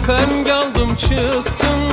Tüfeng aldım çıktım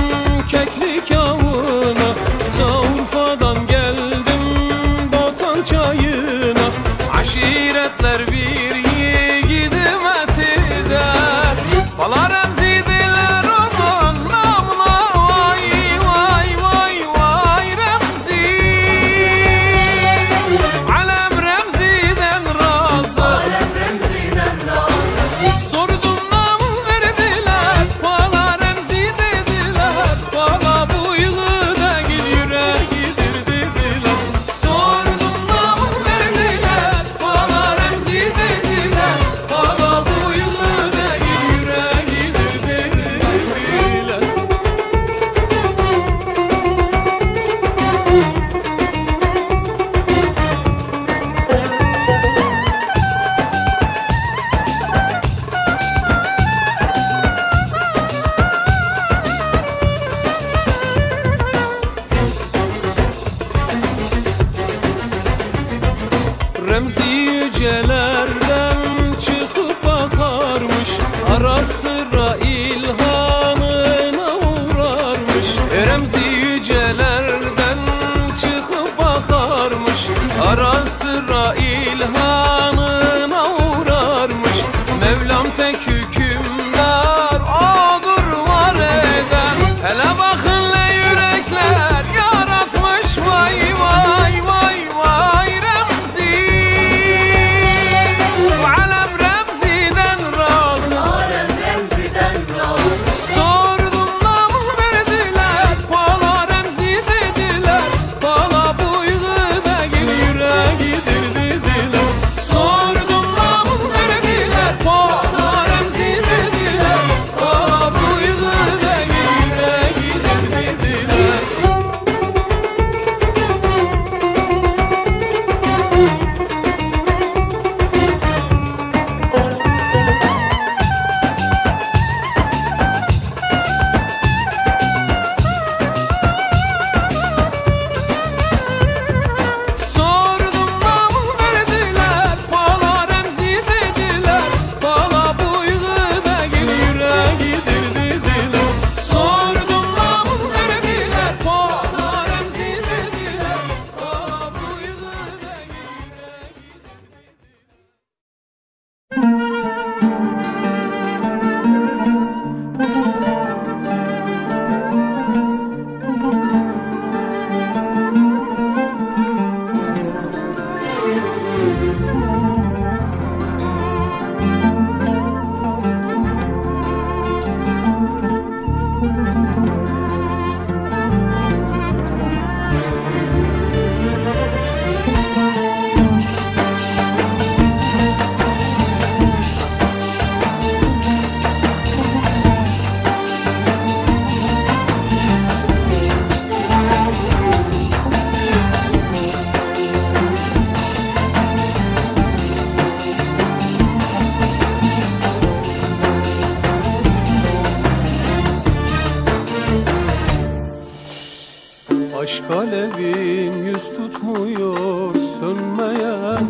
Aşk alevim yüz tutmuyor sönmeyen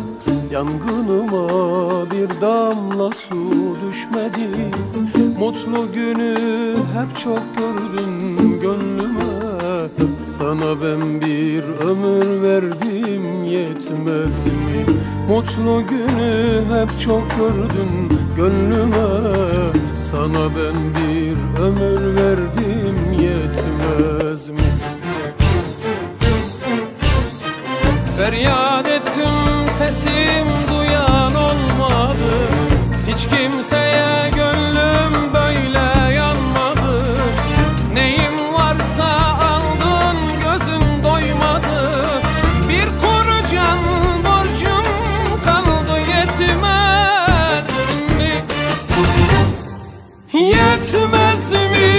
Yangınıma bir damla su düşmedi Mutlu günü hep çok gördün gönlüme Sana ben bir ömür verdim yetmez mi? Mutlu günü hep çok gördün gönlüme Sana ben bir ömür verdim yetmez mi? Feryat ettim sesim duyan olmadı. Hiç kimseye gönlüm böyle yanmadı. Neyim varsa aldın gözüm doymadı. Bir kuru can borcum kaldı yetmez mi? Yetmez mi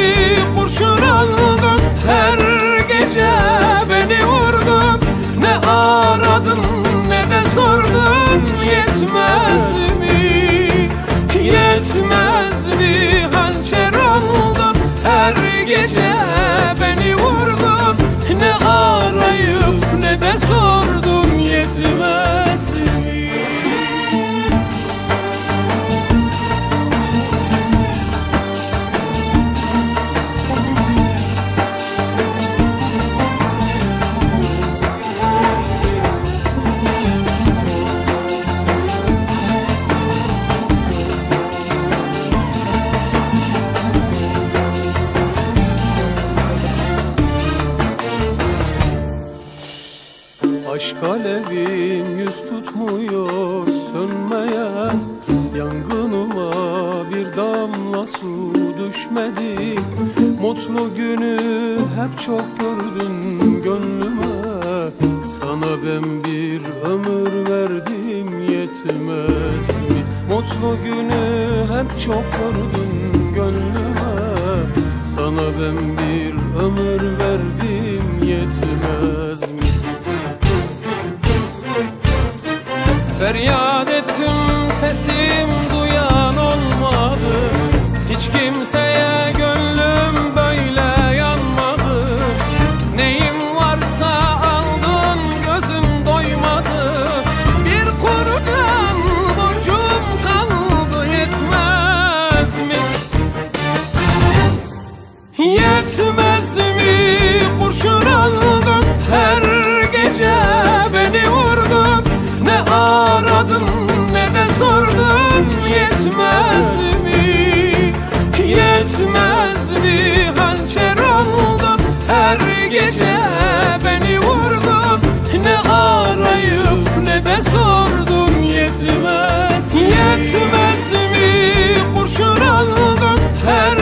kurşun aldın Aşk alevim yüz tutmuyor sönmeyen Yangınıma bir damla su düşmedi. Mutlu günü hep çok gördün gönlüme. Sana ben bir ömür verdim yetmez mi? Mutlu günü hep çok gördün gönlüme. Sana ben bir ömür verdim yetmez mi? yetmez mi kurşun aldım her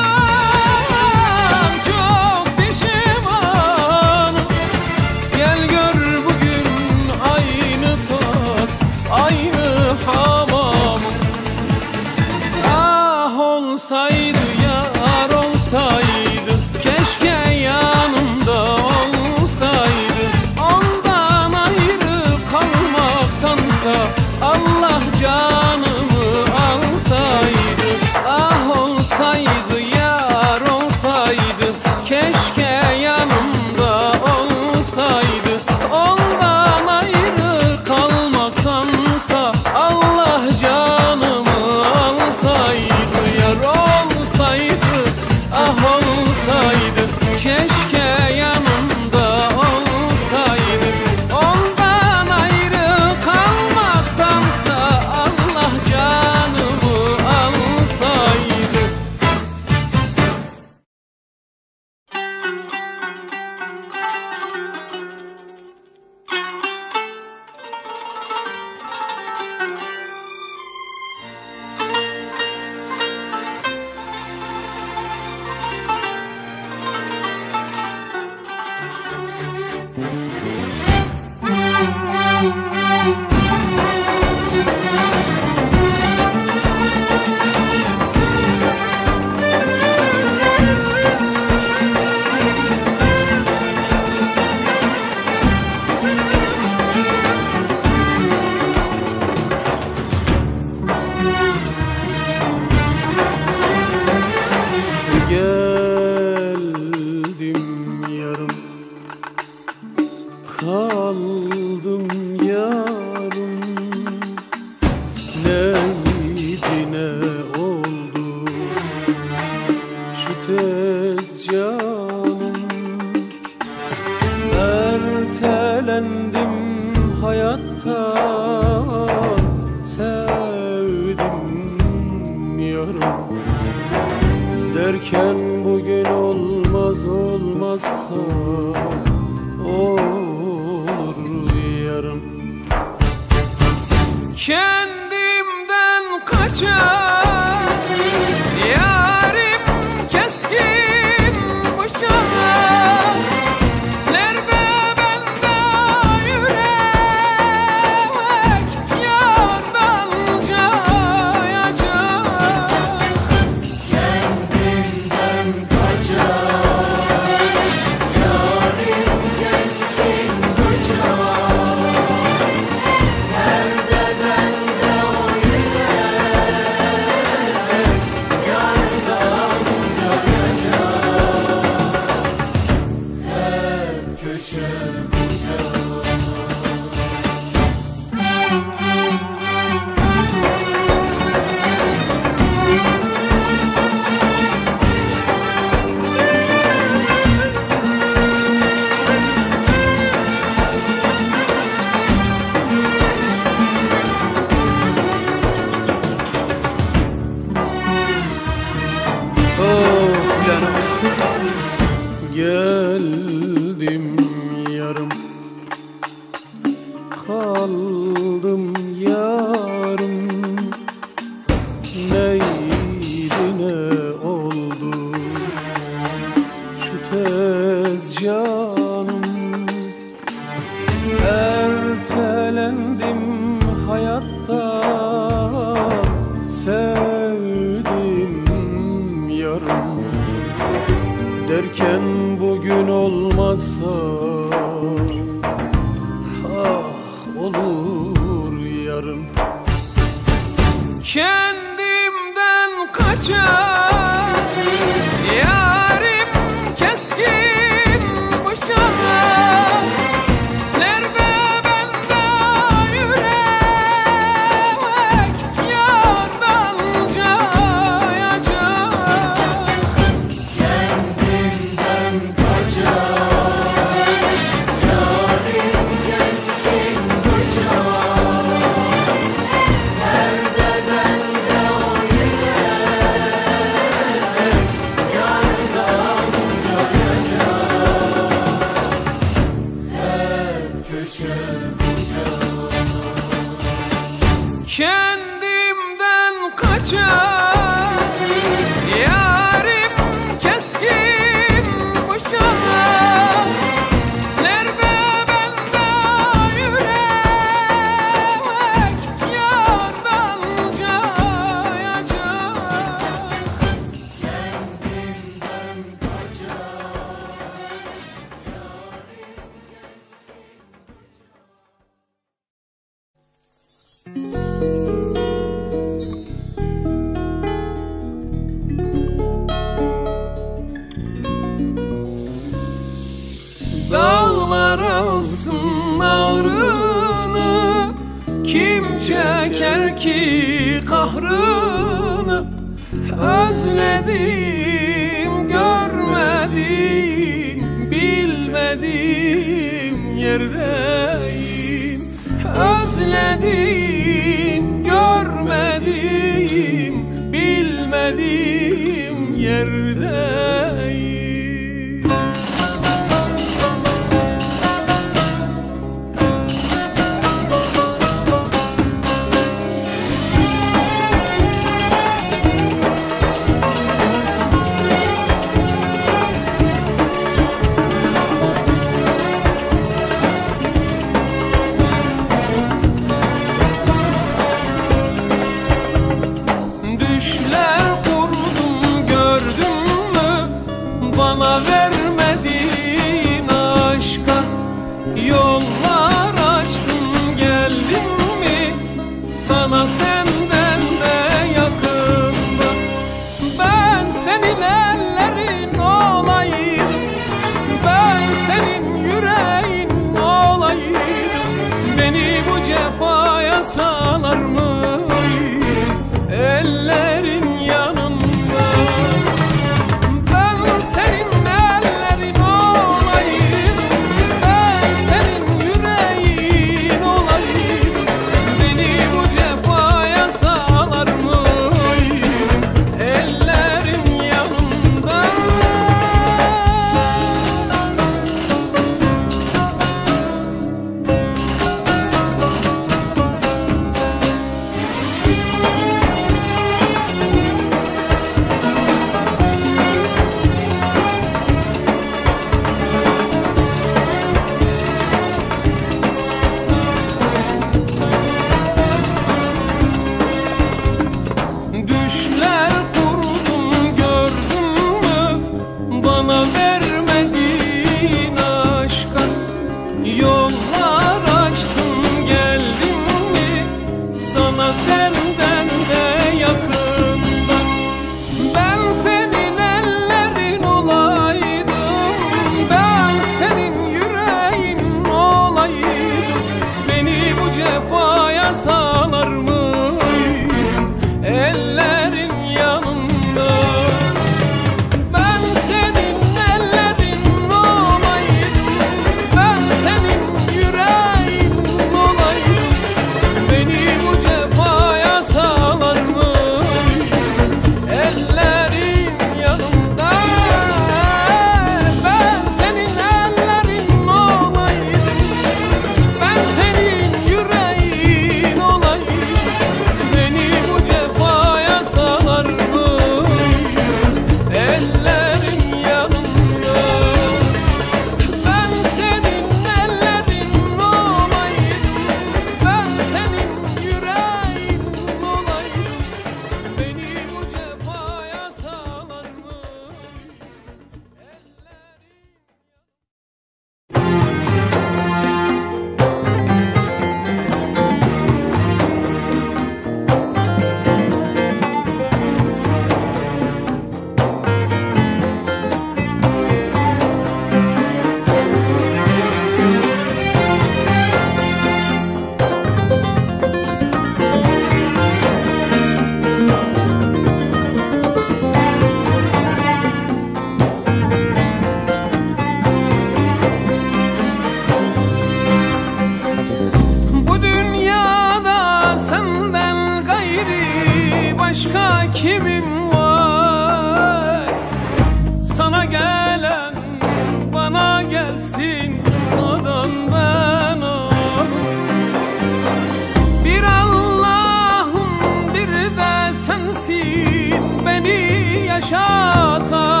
yaşatan.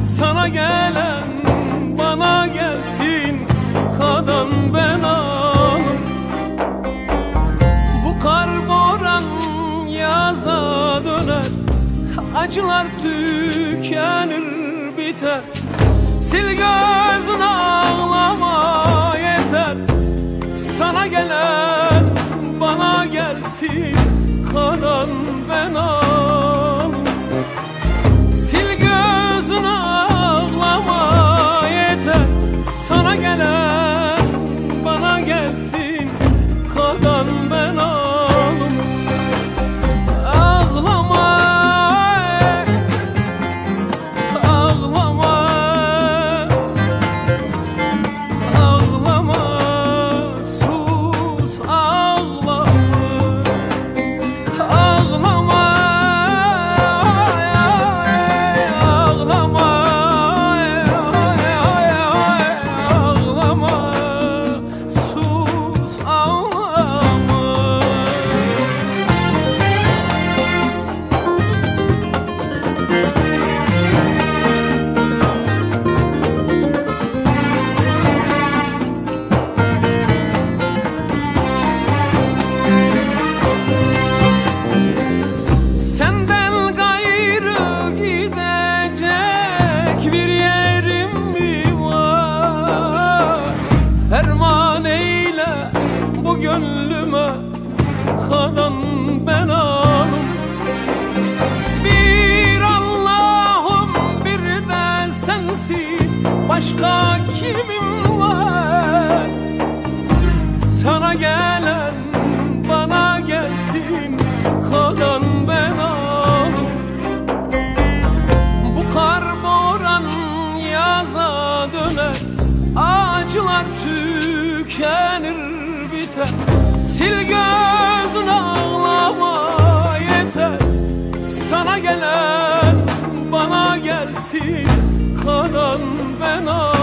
Sana gelen bana gelsin Kadan ben alım Bu kar boran yaza döner Acılar tükenir biter. Sil gözün ağlama yeter Sana gelen bana gelsin Kadan başka kimim var? Sana gelen bana gelsin kalan ben alım. Bu kar boran yaza döner Ağaçlar tükenir biter. Sil gözün ağlama yeter Sana gelen Kadan ben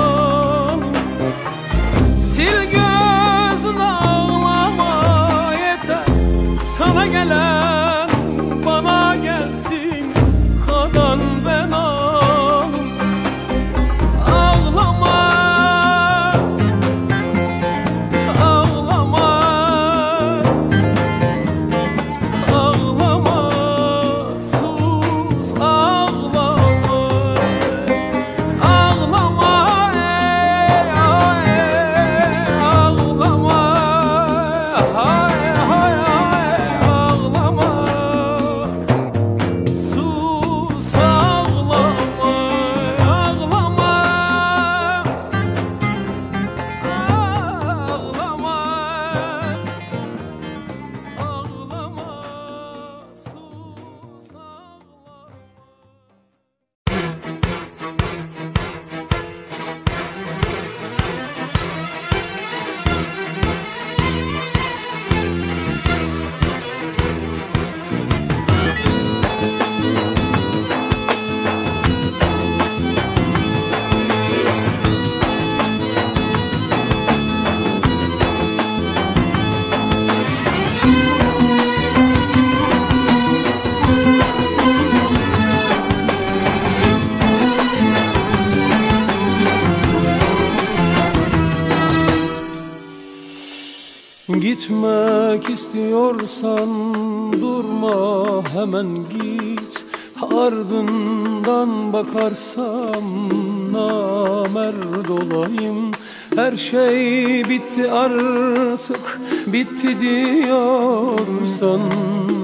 istiyorsan durma hemen git. Ardından bakarsam namerd olayım Her şey bitti artık bitti diyorsan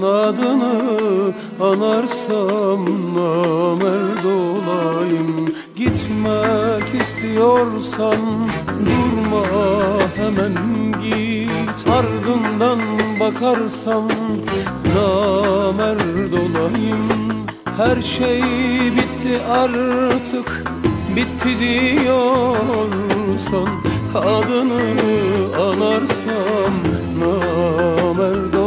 Adını anarsam namerd olayım Gitmek istiyorsan durma hemen git. Ardından bakarsam namerd olayım. Her şey bitti artık bitti diyorsan Adını anarsam namerd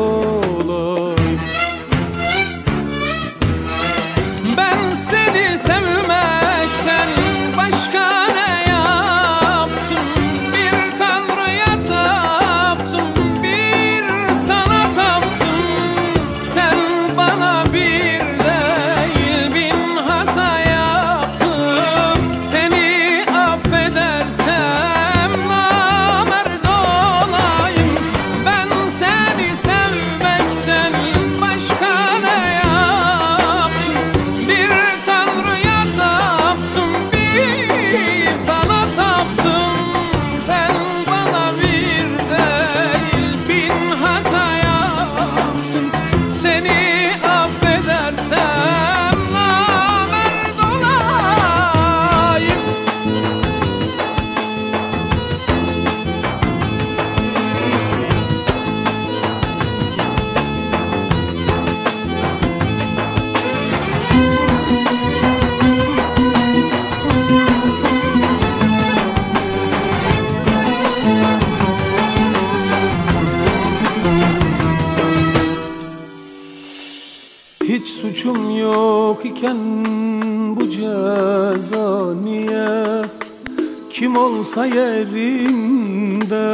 olsa yerinde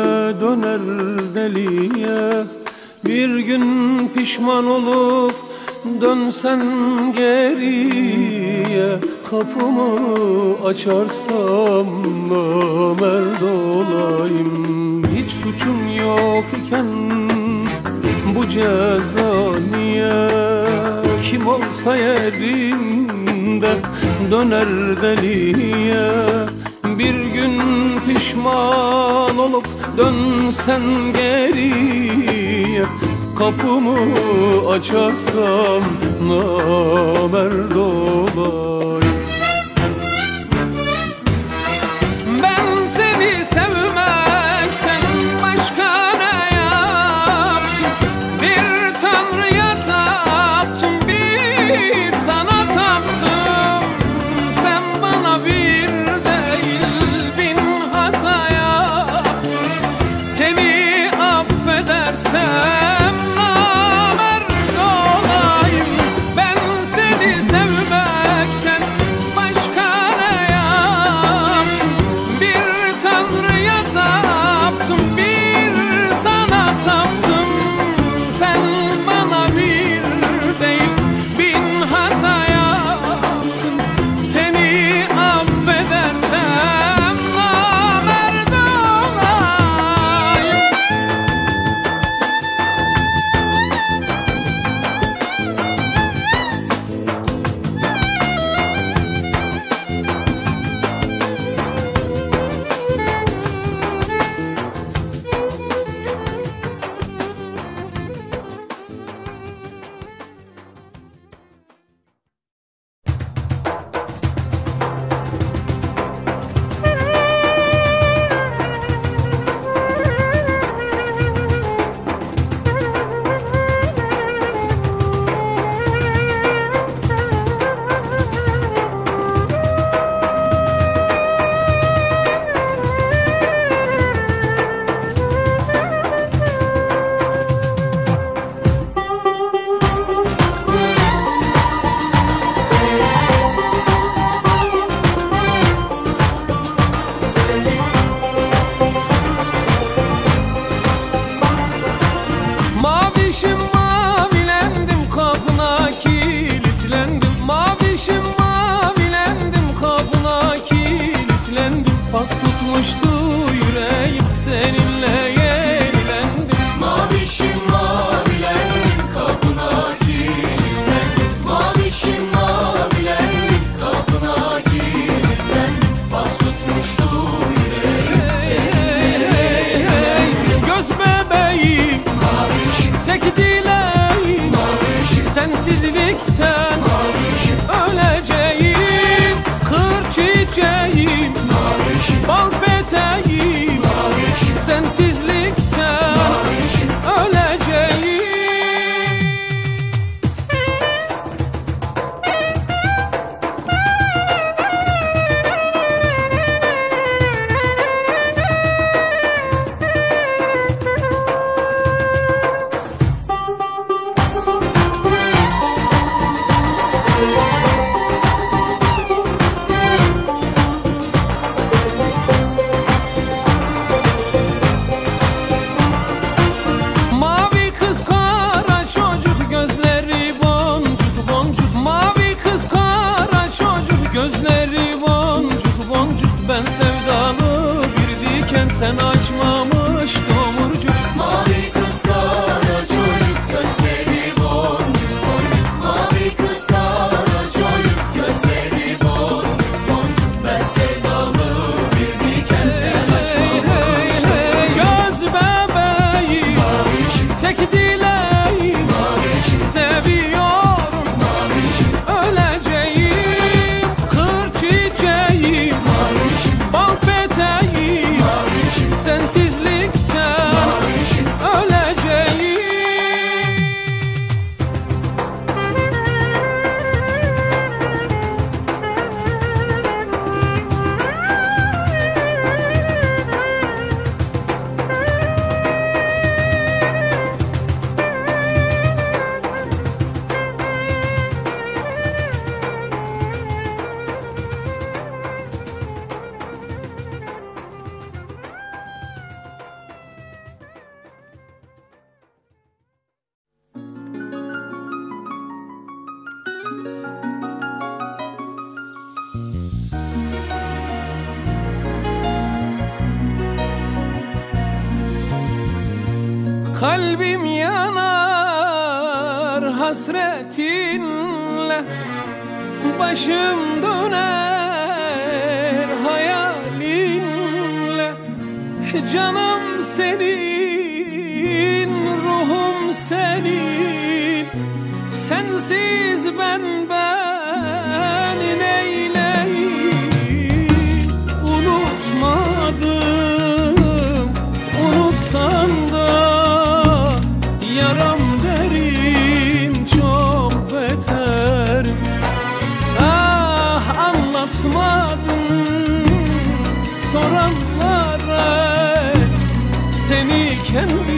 döner deliye. Bir gün pişman olup dönsen geriye. Kapımı açarsam namerd olayım. Hiç suçum yok iken bu ceza niye? Kim olsa yerinde döner deliye pişman olup dönsen geriye Kapımı açarsam namerd olayım can be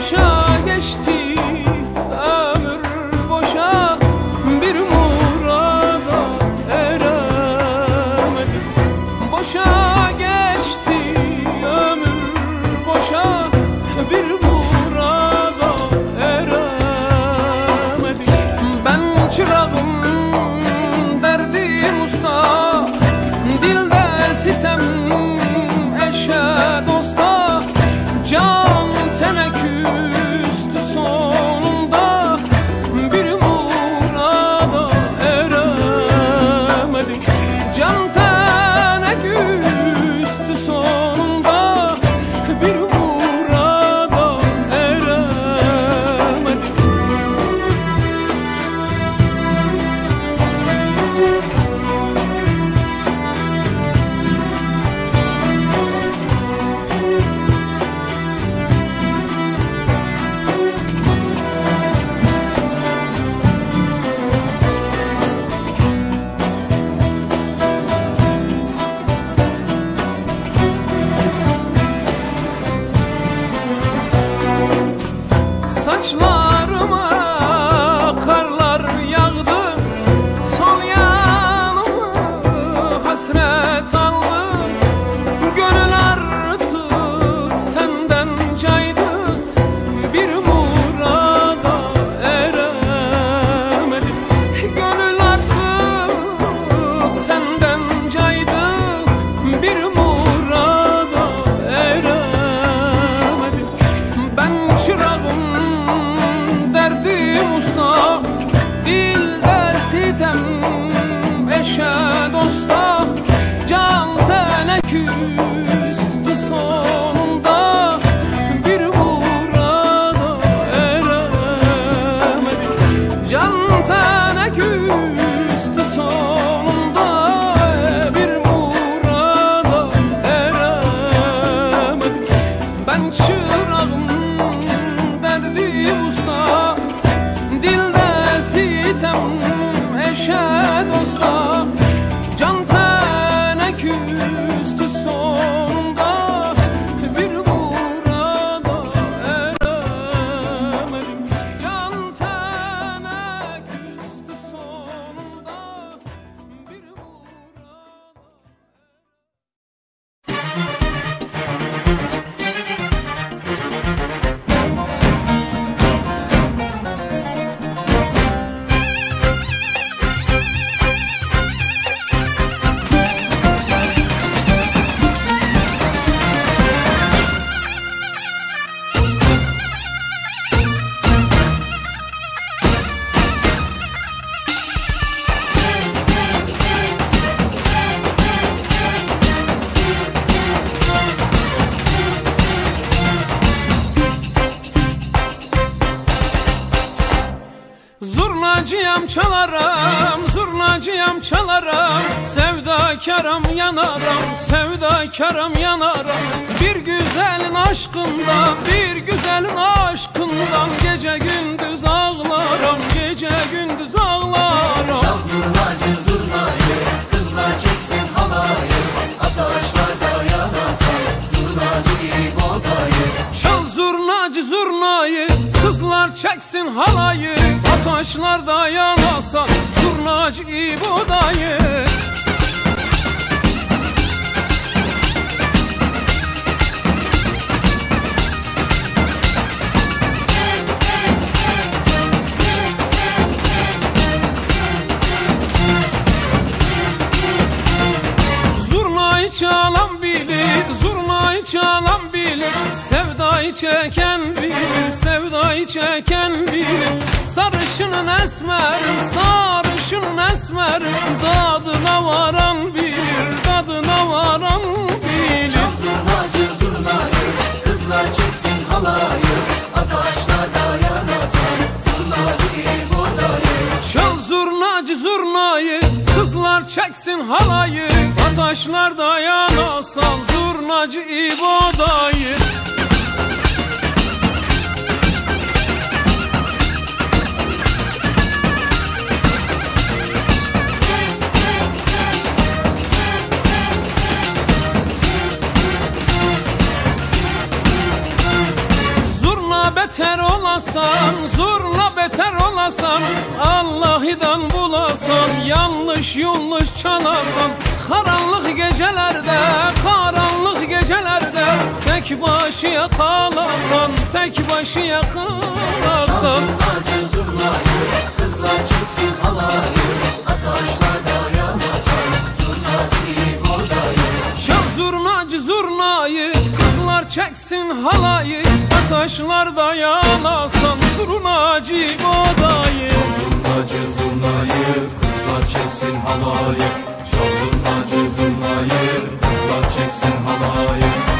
show. Sevdakarım yanarım, sevdakarım yanarım Bir güzelin aşkından, bir güzelin aşkından Gece gündüz ağlarım, gece gündüz ağlarım. Çal zurnacı zurnayı Kızlar çeksin halayı. Ataşlarda yanarsan Zurnacı İbo'dayı Çal zurnacı zurnayı Kızlar çeksin halayı. Ataşlarda yanasan Zurnacı İbo'dayı Zurnayı çalan bilir, zurnayı çalan bilir Sevdayı çeken bilir, sevdayı çeken bilir. Sarışının esmerim, sarışının esmerim Dadına varan bilir, dadına varan bilir. Çal zurnacı zurnayı Kızlar çeksin halayı zurnayı Kızlar çeksin halayı Ataşlarda yanasan Zurnacı İbo'dayı beter olasan, zurna beter olasan Allah'ıdan bulasan, yanlış yanlış çalasan Karanlık gecelerde, karanlık gecelerde Tek başıya kalasan, tek başıya kalasan Zurnacı zurnayı Kızlar çeksin halayı çeksin halayı Ataşlarda yanasan, zurnacı bodayı Zurnacı zurnayı kızlar çeksin halayı. Şal zurnacı zurnayı kızlar çeksin halayı